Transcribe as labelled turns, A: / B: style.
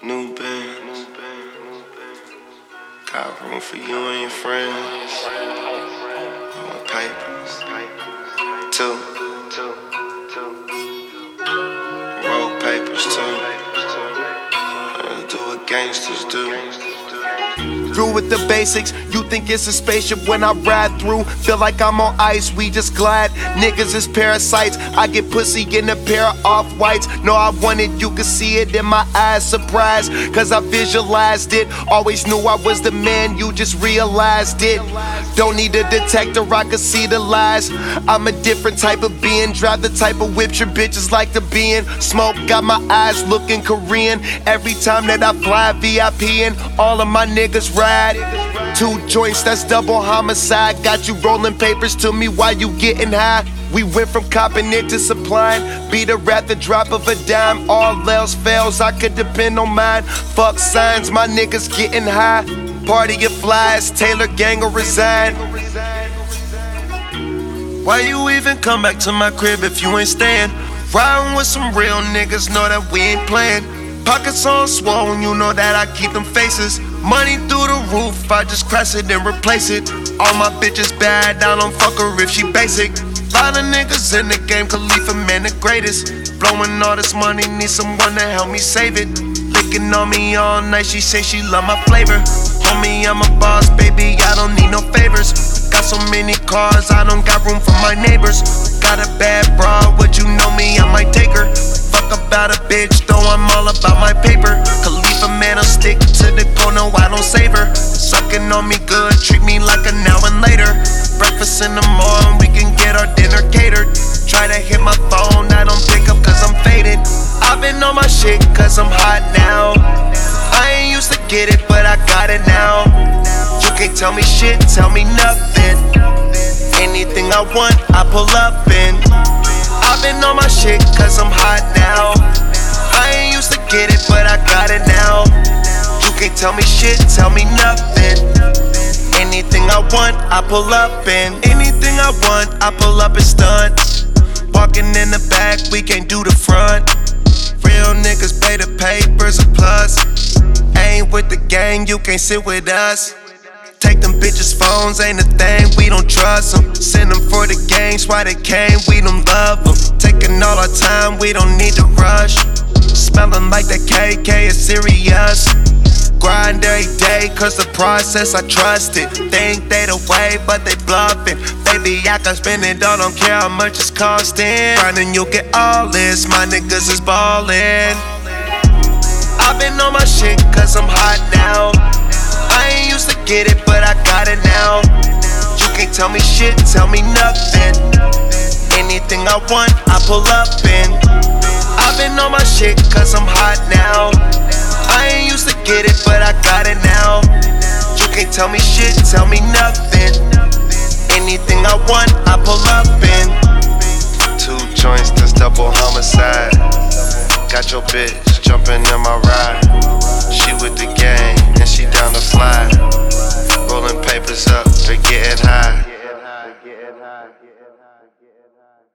A: New bands. Got room for you and your friends. More papers. Two. Roll papers too. Do what gangsters do.
B: Through with the basics, you think it's a spaceship when I ride through. Feel like I'm on ice, we just glad. Niggas is parasites. I get pussy in a pair of off whites. No, I wanted you could see it in my eyes. Surprise, cause I visualized it. Always knew I was the man, you just realized it. Don't need a detector, I can see the lies. I'm a different type of being. Drive the type of whip your bitches like to be in. Smoke got my eyes looking Korean. Every time that I fly VIP and all of my niggas ride. Two joints, that's double homicide. Got you rolling papers to me while you getting high. We went from copping it to supplying. Beat her at the drop of a dime. All else fails, I could depend on mine. Fuck signs, my niggas getting high. Party of flies, Taylor gang or resign. Why you even come back to my crib if you ain't staying? Riding with some real niggas, know that we ain't playing. Pockets on swollen, you know that I keep them faces. Money through the roof, I just crash it and replace it. All my bitches bad, I don't fuck her if she basic. Lot of niggas in the game, Khalifa man the greatest. Blowing all this money, need someone to help me save it. Licking on me all night, she say she love my flavor. Homie, I'm a boss, baby, I don't need no favors. Got so many cars, I don't got room for my neighbors. Got a bad bra, would you know me? I might take her. Fuck about a bitch, though I'm all about my paper. Khalifa man, I'll stick no, I don't save her. Sucking on me good, treat me like a now and later. Breakfast in the morning, we can get our dinner catered. Try to hit my phone, I don't pick up cause I'm faded. I've been on my shit cause I'm hot now. I ain't used to get it, but I got it now. You can't tell me shit, tell me nothing. Anything I want, I pull up in. I've been on my shit cause I'm hot now. I ain't used to get it, but I got it now. Can't tell me shit, tell me nothing. Anything I want, I pull up in. Anything I want, I pull up and stunt. Walking in the back, we can't do the front. Real niggas pay the papers a plus. Ain't with the gang, you can't sit with us. Take them bitches' phones, ain't a thing, we don't trust them. Send them for the gangs, why they came, we don't love them. Taking all our time, we don't need to rush. Smelling like that KK is serious. Grind every day, cause the process I trust it. Think they the way, but they bluffing. Baby, I can spend it all, don't care how much it's costing. Grinding, you'll get all this, my niggas is ballin'. I've been on my shit, cause I'm hot now. I ain't used to get it, but I got it now. You can't tell me shit, tell me nothing. Anything I want, I pull up in. I've been on my shit, cause I'm hot now. I ain't used to get it, but I got it now. You can't tell me shit, tell me nothing. Anything I want, I pull up in.
A: Two joints, that's double homicide. Got your bitch jumping in my ride. She with the gang and she